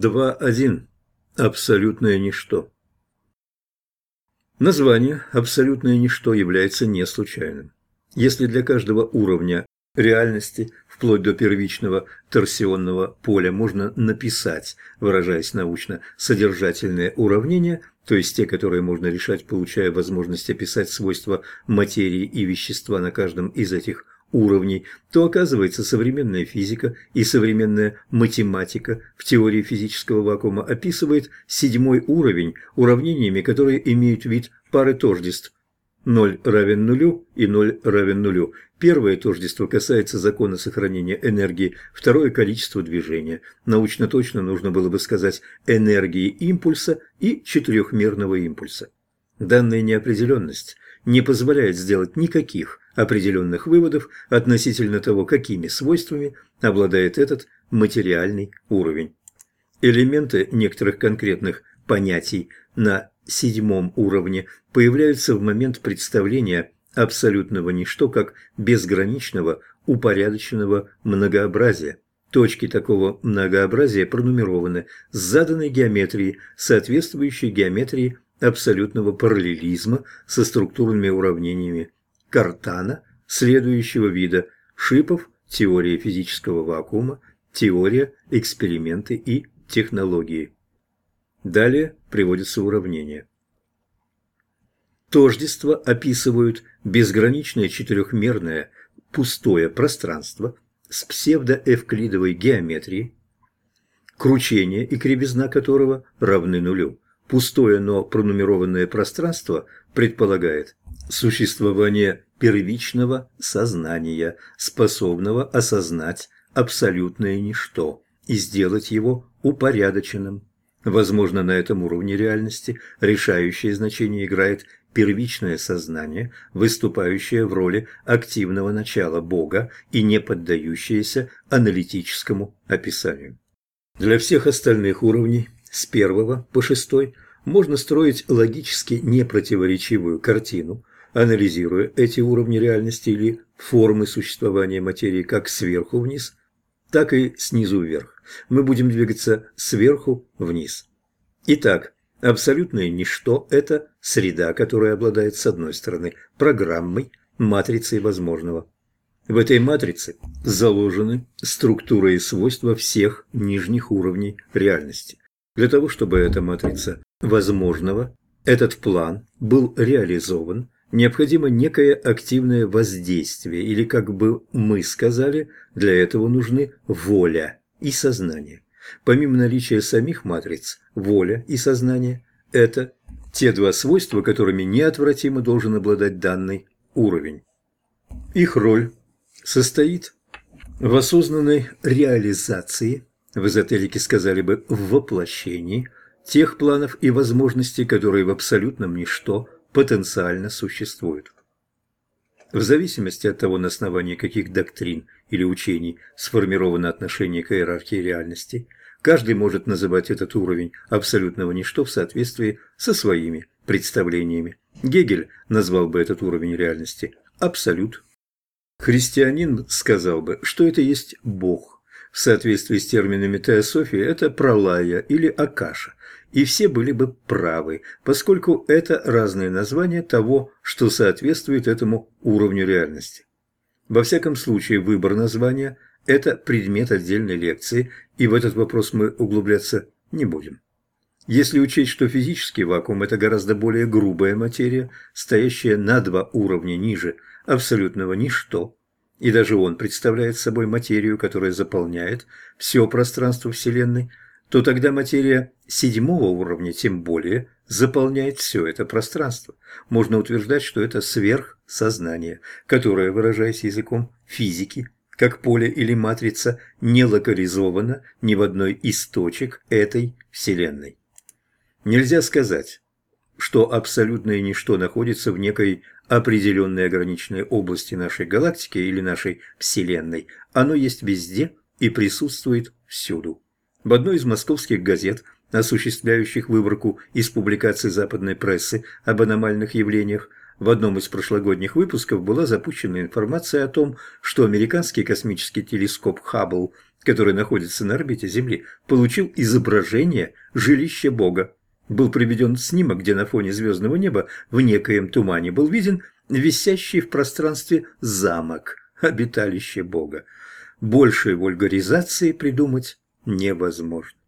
2.1. Абсолютное ничто. Название «абсолютное ничто» является не случайным. Если для каждого уровня реальности, вплоть до первичного торсионного поля, можно написать, выражаясь научно, содержательные уравнения, то есть те, которые можно решать, получая возможность описать свойства материи и вещества на каждом из этих уровней, то оказывается современная физика и современная математика в теории физического вакуума описывает седьмой уровень уравнениями, которые имеют вид пары тождеств 0 равен нулю и 0 равен нулю. Первое тождество касается закона сохранения энергии, второе – количество движения. Научно точно нужно было бы сказать энергии импульса и четырехмерного импульса. Данная неопределенность не позволяет сделать никаких определенных выводов относительно того, какими свойствами обладает этот материальный уровень. Элементы некоторых конкретных понятий на седьмом уровне появляются в момент представления абсолютного ничто как безграничного упорядоченного многообразия. Точки такого многообразия пронумерованы с заданной геометрией, соответствующей геометрии абсолютного параллелизма со структурными уравнениями Картана следующего вида Шипов, теория физического вакуума, теория, эксперименты и технологии. Далее приводятся уравнения. Тождества описывают безграничное четырехмерное пустое пространство с псевдоэвклидовой геометрией, кручение и кривизна которого равны нулю. Пустое, но пронумерованное пространство предполагает существование первичного сознания, способного осознать абсолютное ничто и сделать его упорядоченным. Возможно, на этом уровне реальности решающее значение играет первичное сознание, выступающее в роли активного начала Бога и не поддающееся аналитическому описанию. Для всех остальных уровней с первого по шестой можно строить логически непротиворечивую картину, анализируя эти уровни реальности или формы существования материи как сверху вниз, так и снизу вверх. Мы будем двигаться сверху вниз. Итак, абсолютное ничто – это среда, которая обладает, с одной стороны, программой, матрицей возможного. В этой матрице заложены структура и свойства всех нижних уровней реальности. Для того, чтобы эта матрица возможного, этот план был реализован, необходимо некое активное воздействие, или, как бы мы сказали, для этого нужны воля и сознание. Помимо наличия самих матриц, воля и сознание – это те два свойства, которыми неотвратимо должен обладать данный уровень. Их роль состоит в осознанной реализации, в эзотерике сказали бы в воплощении, тех планов и возможностей, которые в абсолютном ничто потенциально существуют. В зависимости от того, на основании каких доктрин или учений сформировано отношение к иерархии реальности, каждый может называть этот уровень абсолютного ничто в соответствии со своими представлениями. Гегель назвал бы этот уровень реальности абсолют. Христианин сказал бы, что это есть Бог. В соответствии с терминами теософии это пролая или акаша, и все были бы правы, поскольку это разные названия того, что соответствует этому уровню реальности. Во всяком случае, выбор названия – это предмет отдельной лекции, и в этот вопрос мы углубляться не будем. Если учесть, что физический вакуум – это гораздо более грубая материя, стоящая на два уровня ниже абсолютного ничто, и даже он представляет собой материю, которая заполняет все пространство Вселенной – то тогда материя седьмого уровня тем более заполняет все это пространство. Можно утверждать, что это сверхсознание, которое, выражаясь языком физики, как поле или матрица, не локализовано ни в одной из точек этой Вселенной. Нельзя сказать, что абсолютное ничто находится в некой определенной ограниченной области нашей галактики или нашей Вселенной. Оно есть везде и присутствует всюду. В одной из московских газет, осуществляющих выборку из публикаций западной прессы об аномальных явлениях, в одном из прошлогодних выпусков была запущена информация о том, что американский космический телескоп Хаббл который находится на орбите Земли, получил изображение жилища Бога. Был приведен снимок, где на фоне звездного неба в некоем тумане был виден висящий в пространстве замок, обиталище Бога. Большей вульгаризации придумать невозможно.